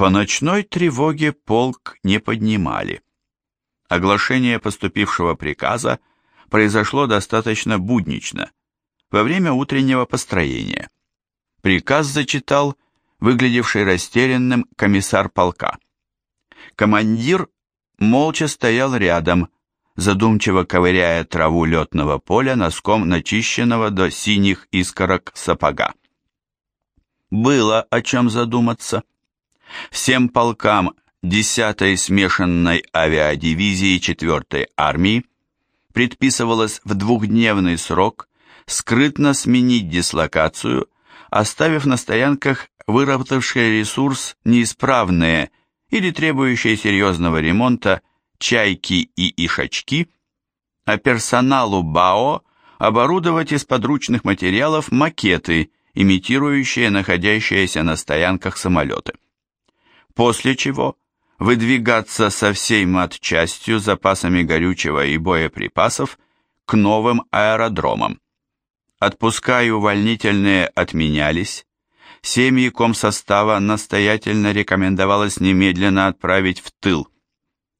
По ночной тревоге полк не поднимали. Оглашение поступившего приказа произошло достаточно буднично, во время утреннего построения. Приказ зачитал выглядевший растерянным комиссар полка. Командир молча стоял рядом, задумчиво ковыряя траву летного поля носком начищенного до синих искорок сапога. Было о чем задуматься. Всем полкам 10-й смешанной авиадивизии 4-й армии предписывалось в двухдневный срок скрытно сменить дислокацию, оставив на стоянках выработавшие ресурс неисправные или требующие серьезного ремонта чайки и ишачки, а персоналу БАО оборудовать из подручных материалов макеты, имитирующие находящиеся на стоянках самолеты. После чего выдвигаться со всей матчастью, запасами горючего и боеприпасов к новым аэродромам. Отпуска и увольнительные отменялись, семьи комсостава настоятельно рекомендовалось немедленно отправить в тыл.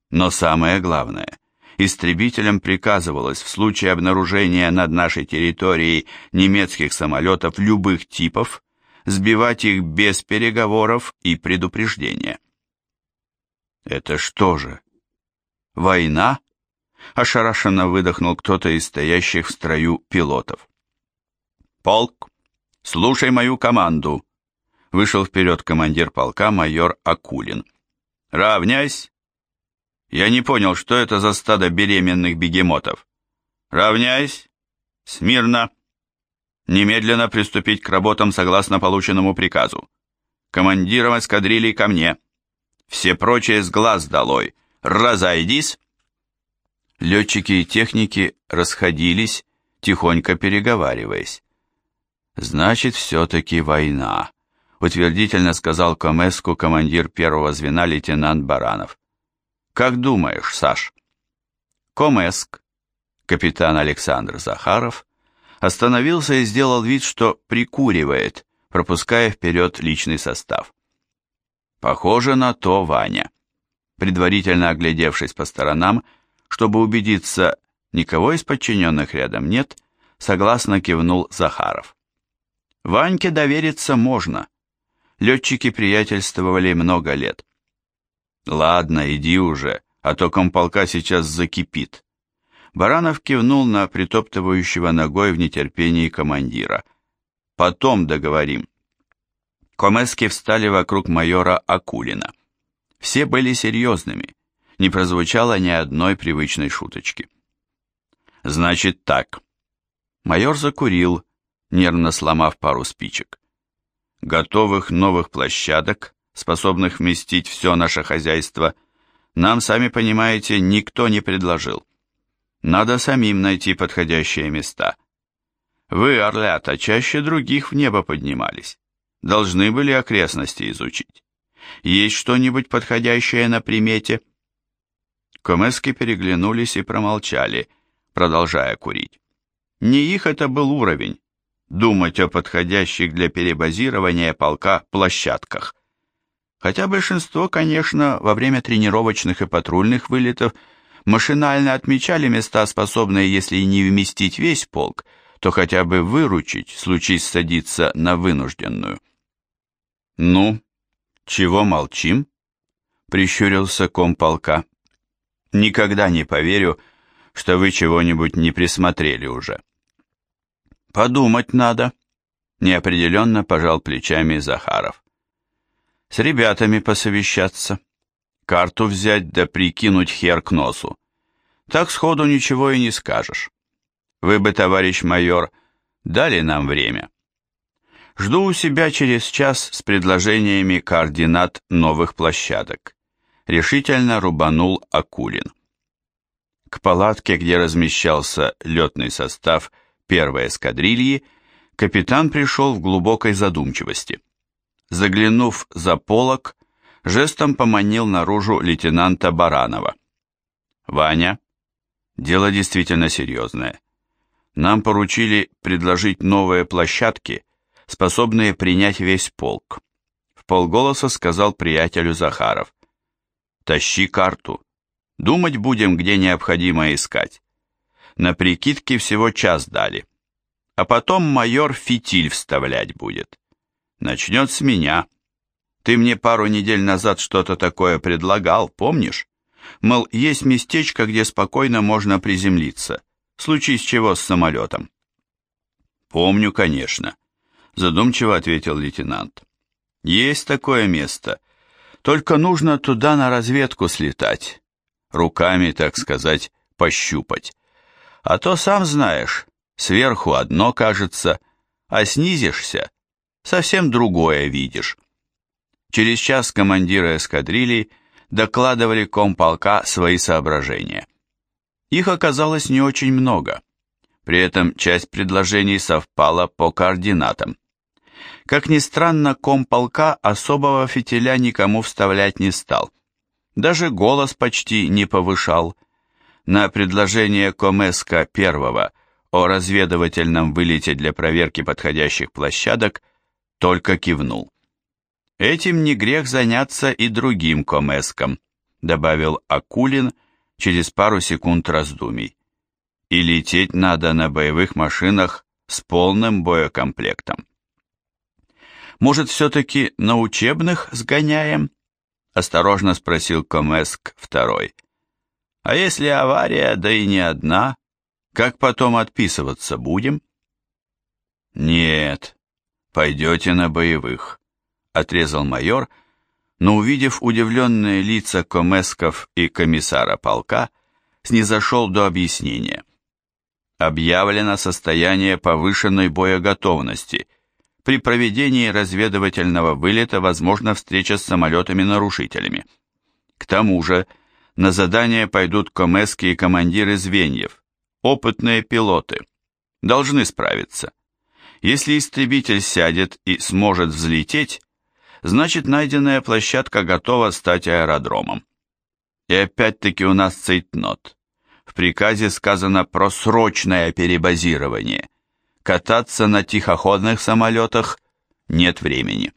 Но самое главное, истребителям приказывалось в случае обнаружения над нашей территорией немецких самолетов любых типов сбивать их без переговоров и предупреждения. Это что же? Война? Ошарашенно выдохнул кто-то из стоящих в строю пилотов. «Полк, слушай мою команду!» Вышел вперед командир полка майор Акулин. «Равняйсь!» «Я не понял, что это за стадо беременных бегемотов?» «Равняйсь!» «Смирно!» «Немедленно приступить к работам согласно полученному приказу. Командиром эскадрильи ко мне. Все прочие с глаз долой. Разойдись!» Летчики и техники расходились, тихонько переговариваясь. «Значит, все-таки война», — утвердительно сказал Комеску командир первого звена лейтенант Баранов. «Как думаешь, Саш?» Комеск, капитан Александр Захаров, остановился и сделал вид, что прикуривает, пропуская вперед личный состав. «Похоже на то, Ваня». Предварительно оглядевшись по сторонам, чтобы убедиться, никого из подчиненных рядом нет, согласно кивнул Захаров. Ваньке довериться можно. Летчики приятельствовали много лет. Ладно, иди уже, а то комполка сейчас закипит. Баранов кивнул на притоптывающего ногой в нетерпении командира. Потом договорим. Комески встали вокруг майора Акулина. Все были серьезными, не прозвучало ни одной привычной шуточки. Значит так. Майор закурил, нервно сломав пару спичек. Готовых новых площадок, способных вместить все наше хозяйство, нам, сами понимаете, никто не предложил. Надо самим найти подходящие места. Вы, орлята, чаще других в небо поднимались. Должны были окрестности изучить. Есть что-нибудь подходящее на примете? Комески переглянулись и промолчали, продолжая курить. Не их это был уровень, думать о подходящих для перебазирования полка площадках. Хотя большинство, конечно, во время тренировочных и патрульных вылетов машинально отмечали места, способные, если и не вместить весь полк, то хотя бы выручить, случись садиться на вынужденную. «Ну, чего молчим?» — прищурился комполка. «Никогда не поверю, что вы чего-нибудь не присмотрели уже». Подумать надо, неопределенно пожал плечами Захаров. С ребятами посовещаться, карту взять да прикинуть хер к носу. Так сходу ничего и не скажешь. Вы бы, товарищ майор, дали нам время. Жду у себя через час с предложениями координат новых площадок. Решительно рубанул Акулин. К палатке, где размещался летный состав первой эскадрильи, капитан пришел в глубокой задумчивости. Заглянув за полок, жестом поманил наружу лейтенанта Баранова. «Ваня, дело действительно серьезное. Нам поручили предложить новые площадки, способные принять весь полк. В полголоса сказал приятелю Захаров. «Тащи карту. Думать будем, где необходимо искать. На прикидке всего час дали. А потом майор фитиль вставлять будет. Начнет с меня. Ты мне пару недель назад что-то такое предлагал, помнишь? Мол, есть местечко, где спокойно можно приземлиться. Случись чего с самолетом. Помню, конечно, задумчиво ответил лейтенант. Есть такое место. Только нужно туда на разведку слетать. Руками, так сказать, пощупать. А то, сам знаешь, сверху одно кажется, а снизишься, совсем другое видишь. Через час командиры эскадрильи докладывали комполка свои соображения. Их оказалось не очень много. При этом часть предложений совпала по координатам. Как ни странно, комполка особого фитиля никому вставлять не стал. Даже голос почти не повышал. На предложение Комеска первого о разведывательном вылете для проверки подходящих площадок только кивнул. Этим не грех заняться и другим Комеском, добавил Акулин через пару секунд раздумий. И лететь надо на боевых машинах с полным боекомплектом. Может, все-таки на учебных сгоняем? Осторожно спросил Комеск второй. А если авария, да и не одна, как потом отписываться будем? Нет, пойдете на боевых, отрезал майор, но увидев удивленные лица комесков и комиссара полка, снизошел до объяснения. Объявлено состояние повышенной боеготовности – при проведении разведывательного вылета возможна встреча с самолетами-нарушителями. К тому же на задание пойдут комески и командиры звеньев, опытные пилоты. Должны справиться. Если истребитель сядет и сможет взлететь, значит найденная площадка готова стать аэродромом. И опять-таки у нас цейтнот. В приказе сказано про срочное перебазирование – Кататься на тихоходных самолетах нет времени.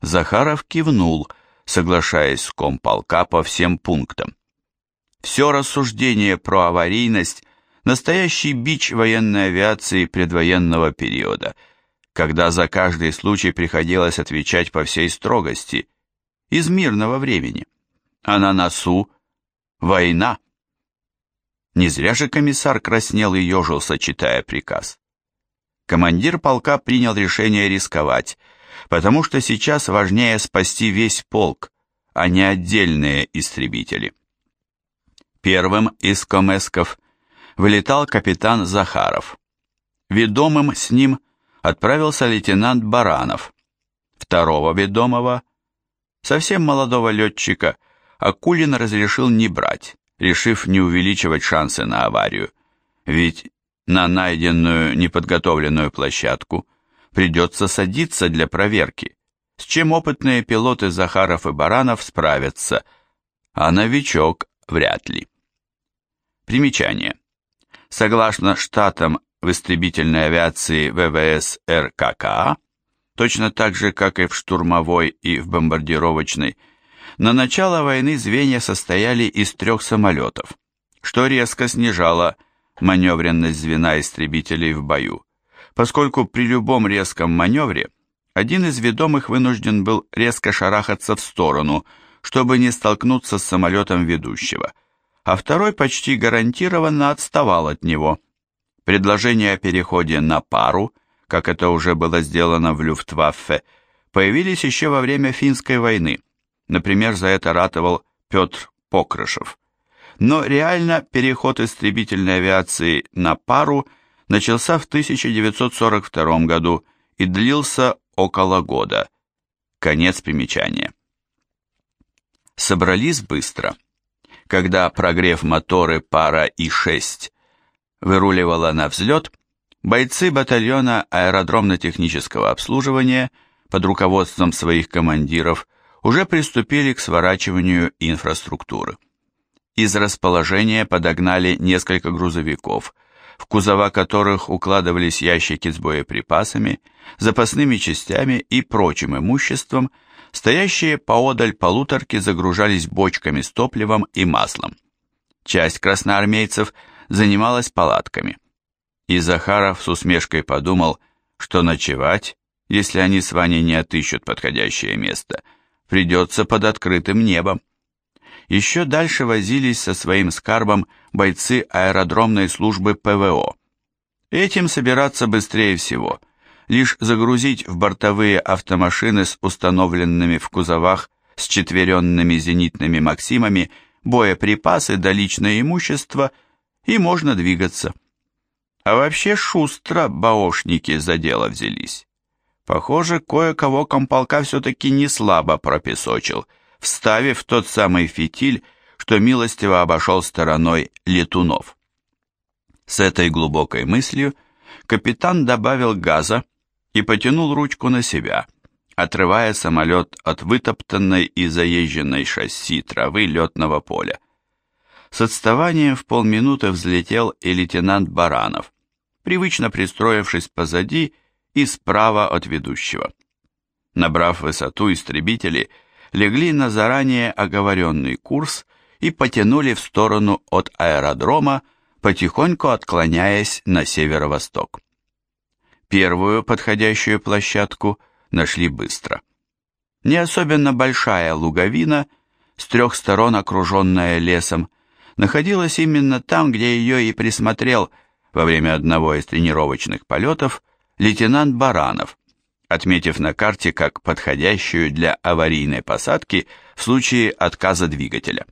Захаров кивнул, соглашаясь с комполка по всем пунктам. Все рассуждение про аварийность – настоящий бич военной авиации предвоенного периода, когда за каждый случай приходилось отвечать по всей строгости, из мирного времени. А на носу – война. Не зря же комиссар краснел и ежился, читая приказ командир полка принял решение рисковать, потому что сейчас важнее спасти весь полк, а не отдельные истребители. Первым из комесков вылетал капитан Захаров. Ведомым с ним отправился лейтенант Баранов. Второго ведомого, совсем молодого летчика, Акулин разрешил не брать, решив не увеличивать шансы на аварию, ведь на найденную неподготовленную площадку придется садиться для проверки, с чем опытные пилоты Захаров и Баранов справятся, а новичок вряд ли. Примечание. Согласно штатам в истребительной авиации ВВС РККА, точно так же, как и в штурмовой и в бомбардировочной, на начало войны звенья состояли из трех самолетов, что резко снижало маневренность звена истребителей в бою, поскольку при любом резком маневре один из ведомых вынужден был резко шарахаться в сторону, чтобы не столкнуться с самолетом ведущего, а второй почти гарантированно отставал от него. Предложения о переходе на пару, как это уже было сделано в Люфтваффе, появились еще во время финской войны. Например, за это ратовал Петр Покрышев но реально переход истребительной авиации на пару начался в 1942 году и длился около года. Конец примечания. Собрались быстро. Когда, прогрев моторы пара И-6 выруливала на взлет, бойцы батальона аэродромно-технического обслуживания под руководством своих командиров уже приступили к сворачиванию инфраструктуры. Из расположения подогнали несколько грузовиков, в кузова которых укладывались ящики с боеприпасами, запасными частями и прочим имуществом, стоящие поодаль полуторки загружались бочками с топливом и маслом. Часть красноармейцев занималась палатками. И Захаров с усмешкой подумал, что ночевать, если они с Ваней не отыщут подходящее место, придется под открытым небом. Еще дальше возились со своим скарбом бойцы аэродромной службы ПВО. Этим собираться быстрее всего, лишь загрузить в бортовые автомашины с установленными в кузовах с четверенными зенитными «Максимами» боеприпасы да личное имущество, и можно двигаться. А вообще шустро баошники за дело взялись. Похоже, кое-кого комполка все-таки не слабо пропесочил – вставив тот самый фитиль, что милостиво обошел стороной летунов. С этой глубокой мыслью капитан добавил газа и потянул ручку на себя, отрывая самолет от вытоптанной и заезженной шасси травы летного поля. С отставанием в полминуты взлетел и лейтенант Баранов, привычно пристроившись позади и справа от ведущего. Набрав высоту, истребители – легли на заранее оговоренный курс и потянули в сторону от аэродрома, потихоньку отклоняясь на северо-восток. Первую подходящую площадку нашли быстро. Не особенно большая луговина, с трех сторон окруженная лесом, находилась именно там, где ее и присмотрел во время одного из тренировочных полетов лейтенант Баранов, отметив на карте как подходящую для аварийной посадки в случае отказа двигателя.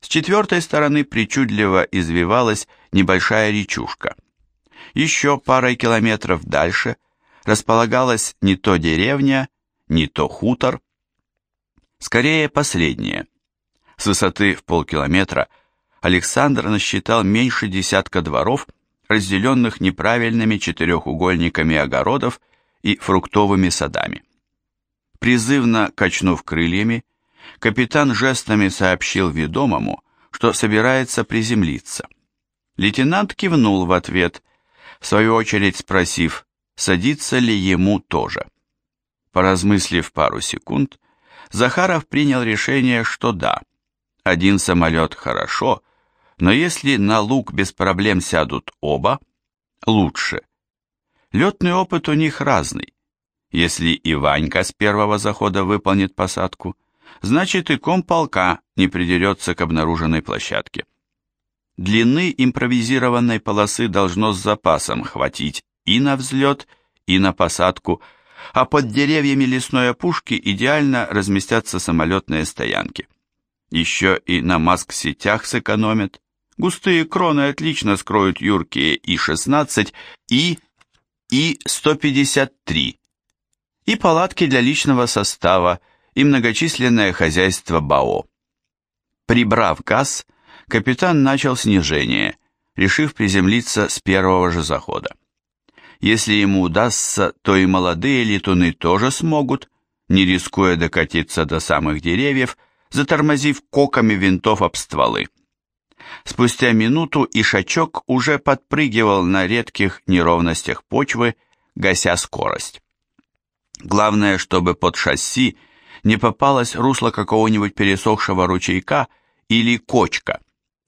С четвертой стороны причудливо извивалась небольшая речушка. Еще парой километров дальше располагалась не то деревня, не то хутор, скорее последнее. С высоты в полкилометра Александр насчитал меньше десятка дворов, разделенных неправильными четырехугольниками огородов и фруктовыми садами. Призывно качнув крыльями, капитан жестами сообщил ведомому, что собирается приземлиться. Лейтенант кивнул в ответ, в свою очередь спросив, садится ли ему тоже. Поразмыслив пару секунд, Захаров принял решение, что да, один самолет хорошо, но если на луг без проблем сядут оба, лучше – Летный опыт у них разный. Если и Ванька с первого захода выполнит посадку, значит и комполка не придерется к обнаруженной площадке. Длины импровизированной полосы должно с запасом хватить и на взлет, и на посадку, а под деревьями лесной опушки идеально разместятся самолетные стоянки. Еще и на маск-сетях сэкономят. Густые кроны отлично скроют юркие И-16 и И-153 и палатки для личного состава и многочисленное хозяйство БАО. Прибрав газ, капитан начал снижение, решив приземлиться с первого же захода. Если ему удастся, то и молодые летуны тоже смогут, не рискуя докатиться до самых деревьев, затормозив коками винтов об стволы. Спустя минуту Ишачок уже подпрыгивал на редких неровностях почвы, гася скорость. Главное, чтобы под шасси не попалось русло какого-нибудь пересохшего ручейка или кочка.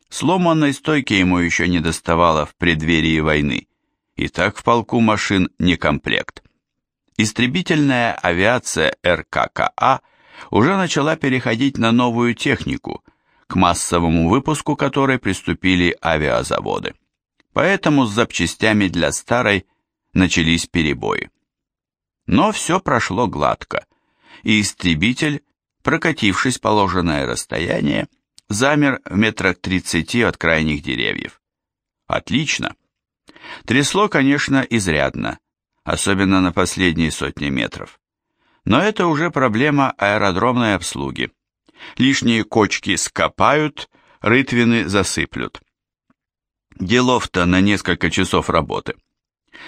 Сломанной стойки ему еще не доставало в преддверии войны. И так в полку машин не комплект. Истребительная авиация РККА уже начала переходить на новую технику – к массовому выпуску которой приступили авиазаводы. Поэтому с запчастями для старой начались перебои. Но все прошло гладко, и истребитель, прокатившись положенное расстояние, замер в метрах тридцати от крайних деревьев. Отлично. Трясло, конечно, изрядно, особенно на последние сотни метров. Но это уже проблема аэродромной обслуги. Лишние кочки скопают, рытвины засыплют. Делов-то на несколько часов работы.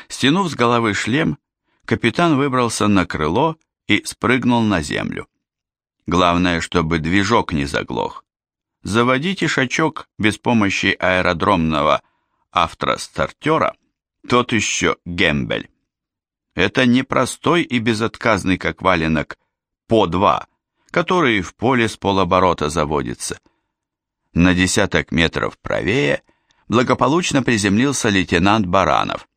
Стянув с головы шлем, капитан выбрался на крыло и спрыгнул на землю. Главное, чтобы движок не заглох. Заводить ишачок без помощи аэродромного автора-стартера, тот еще Гембель. Это не простой и безотказный, как валенок, по два, который в поле с полоборота заводится. На десяток метров правее благополучно приземлился лейтенант Баранов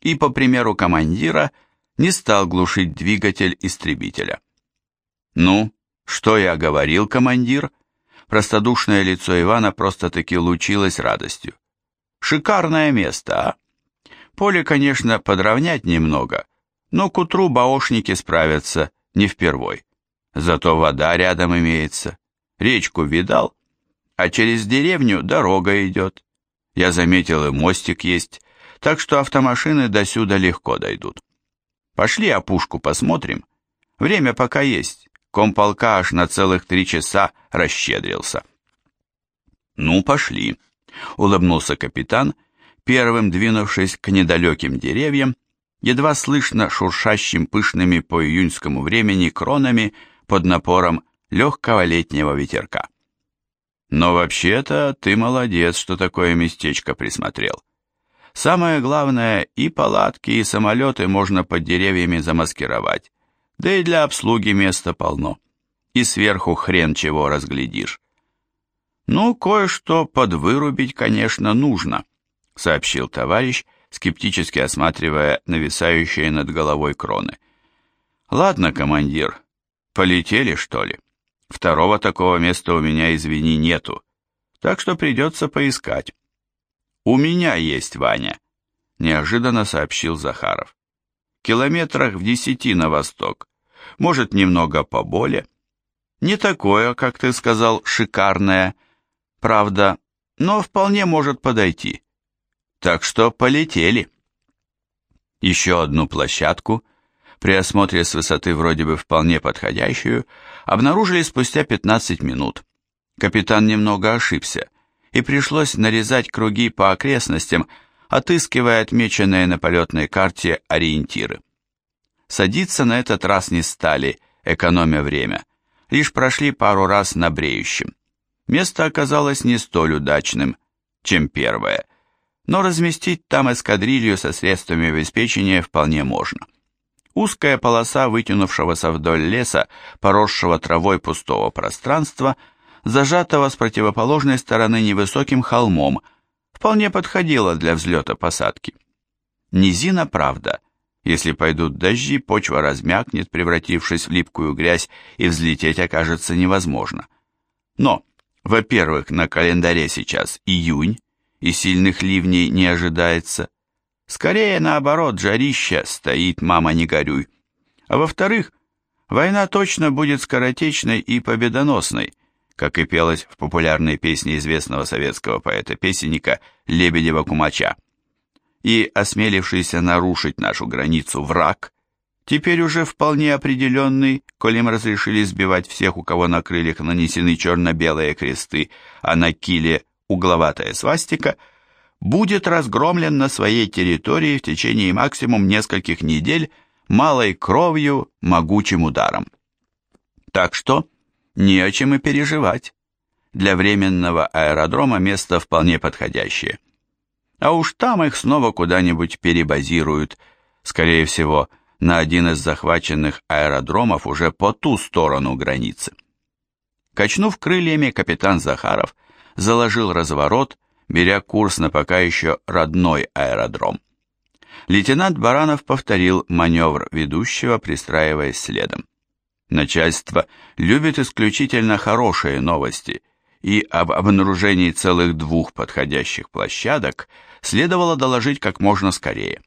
и, по примеру командира, не стал глушить двигатель истребителя. «Ну, что я говорил, командир?» Простодушное лицо Ивана просто-таки лучилось радостью. «Шикарное место, а? Поле, конечно, подровнять немного, но к утру баошники справятся не впервой. Зато вода рядом имеется. Речку видал? А через деревню дорога идет. Я заметил, и мостик есть, так что автомашины до сюда легко дойдут. Пошли опушку посмотрим. Время пока есть. Комполка аж на целых три часа расщедрился. Ну, пошли, улыбнулся капитан, первым двинувшись к недалеким деревьям, едва слышно шуршащим пышными по июньскому времени кронами под напором легкого летнего ветерка. Но вообще-то ты молодец, что такое местечко присмотрел. Самое главное, и палатки, и самолеты можно под деревьями замаскировать, да и для обслуги места полно. И сверху хрен чего разглядишь. Ну, кое-что подвырубить, конечно, нужно, сообщил товарищ, скептически осматривая нависающие над головой кроны. Ладно, командир, полетели, что ли? Второго такого места у меня, извини, нету, так что придется поискать. «У меня есть Ваня», — неожиданно сообщил Захаров. «Километрах в десяти на восток, может, немного поболее. Не такое, как ты сказал, шикарное, правда, но вполне может подойти. Так что полетели». Еще одну площадку, при осмотре с высоты вроде бы вполне подходящую, обнаружили спустя 15 минут. Капитан немного ошибся и пришлось нарезать круги по окрестностям, отыскивая отмеченные на полетной карте ориентиры. Садиться на этот раз не стали, экономя время, лишь прошли пару раз на бреющем. Место оказалось не столь удачным, чем первое, но разместить там эскадрилью со средствами обеспечения вполне можно. Узкая полоса вытянувшегося вдоль леса, поросшего травой пустого пространства – зажатого с противоположной стороны невысоким холмом, вполне подходила для взлета-посадки. Низина, правда, если пойдут дожди, почва размякнет, превратившись в липкую грязь, и взлететь окажется невозможно. Но, во-первых, на календаре сейчас июнь, и сильных ливней не ожидается. Скорее, наоборот, жарища стоит, мама, не горюй. А во-вторых, война точно будет скоротечной и победоносной, как и пелось в популярной песне известного советского поэта-песенника Лебедева-Кумача. И осмелившийся нарушить нашу границу враг, теперь уже вполне определенный, коли им разрешили сбивать всех, у кого на крыльях нанесены черно-белые кресты, а на киле угловатая свастика, будет разгромлен на своей территории в течение максимум нескольких недель малой кровью, могучим ударом. Так что не о чем и переживать. Для временного аэродрома место вполне подходящее. А уж там их снова куда-нибудь перебазируют, скорее всего, на один из захваченных аэродромов уже по ту сторону границы. Качнув крыльями, капитан Захаров заложил разворот, беря курс на пока еще родной аэродром. Лейтенант Баранов повторил маневр ведущего, пристраиваясь следом. Начальство любит исключительно хорошие новости, и об обнаружении целых двух подходящих площадок следовало доложить как можно скорее.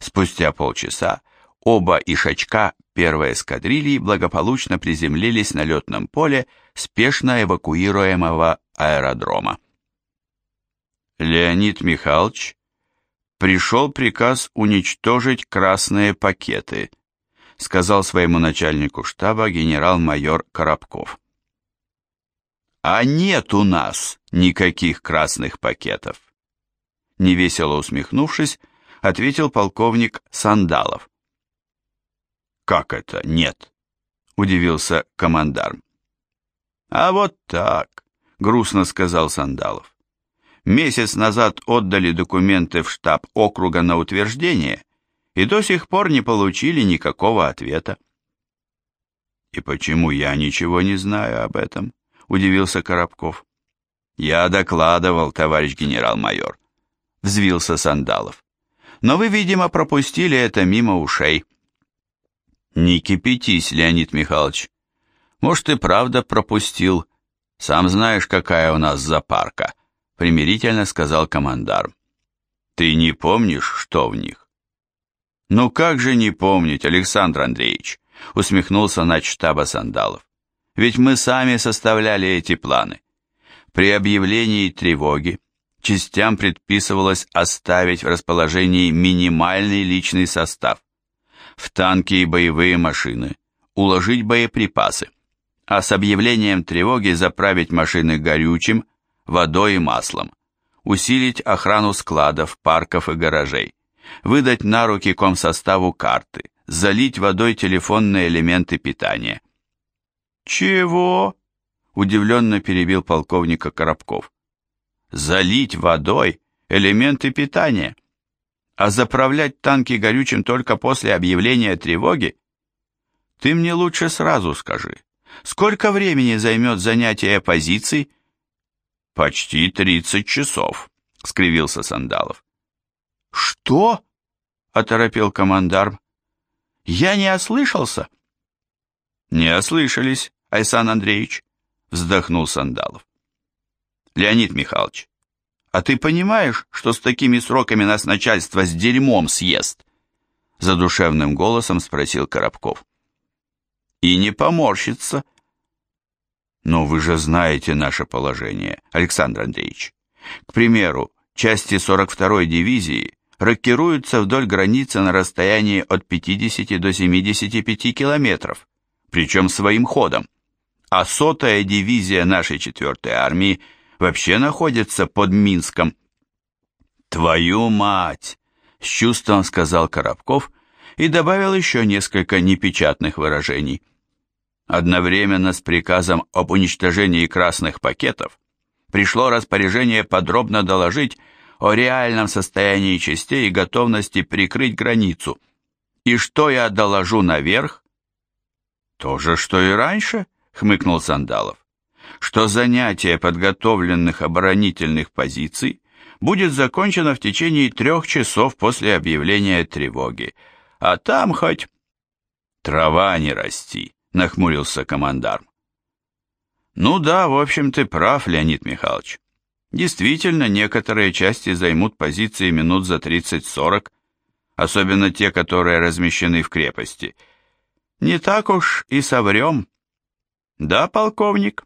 Спустя полчаса оба ишачка первой эскадрильи благополучно приземлились на летном поле спешно эвакуируемого аэродрома. Леонид Михайлович, пришел приказ уничтожить красные пакеты, сказал своему начальнику штаба генерал-майор Коробков. «А нет у нас никаких красных пакетов!» Невесело усмехнувшись, ответил полковник Сандалов. «Как это нет?» – удивился командарм. «А вот так», – грустно сказал Сандалов. Месяц назад отдали документы в штаб округа на утверждение и до сих пор не получили никакого ответа. «И почему я ничего не знаю об этом?» — удивился Коробков. «Я докладывал, товарищ генерал-майор», — взвился Сандалов. «Но вы, видимо, пропустили это мимо ушей». «Не кипятись, Леонид Михайлович. Может, и правда пропустил. Сам знаешь, какая у нас запарка», — примирительно сказал командарм. «Ты не помнишь, что в них?» «Ну как же не помнить, Александр Андреевич?» — усмехнулся начштаба Сандалов. «Ведь мы сами составляли эти планы. При объявлении тревоги частям предписывалось оставить в расположении минимальный личный состав. В танки и боевые машины уложить боеприпасы, а с объявлением тревоги заправить машины горючим, водой и маслом, усилить охрану складов, парков и гаражей, выдать на руки комсоставу карты, залить водой телефонные элементы питания. «Чего?» – удивленно перебил полковника Коробков. «Залить водой элементы питания? А заправлять танки горючим только после объявления тревоги? Ты мне лучше сразу скажи, сколько времени займет занятие позиций?» «Почти тридцать часов», — скривился Сандалов. «Что?» — оторопел командарм. Я не ослышался? Не ослышались, Айсан Андреевич, вздохнул Сандалов. Леонид Михайлович, а ты понимаешь, что с такими сроками нас начальство с дерьмом съест? Задушевным голосом спросил Коробков. И не поморщится. Но вы же знаете наше положение, Александр Андреевич. К примеру, части 42-й дивизии рокируются вдоль границы на расстоянии от 50 до 75 километров, причем своим ходом. А сотая дивизия нашей 4-й армии вообще находится под Минском. «Твою мать!» – с чувством сказал Коробков и добавил еще несколько непечатных выражений. Одновременно с приказом об уничтожении красных пакетов пришло распоряжение подробно доложить о реальном состоянии частей и готовности прикрыть границу. И что я доложу наверх? То же, что и раньше, хмыкнул Сандалов. Что занятие подготовленных оборонительных позиций будет закончено в течение трех часов после объявления тревоги. А там хоть... Трава не расти, нахмурился командарм. Ну да, в общем, ты прав, Леонид Михайлович. Действительно, некоторые части займут позиции минут за 30-40, особенно те, которые размещены в крепости. Не так уж и соврем. Да, полковник?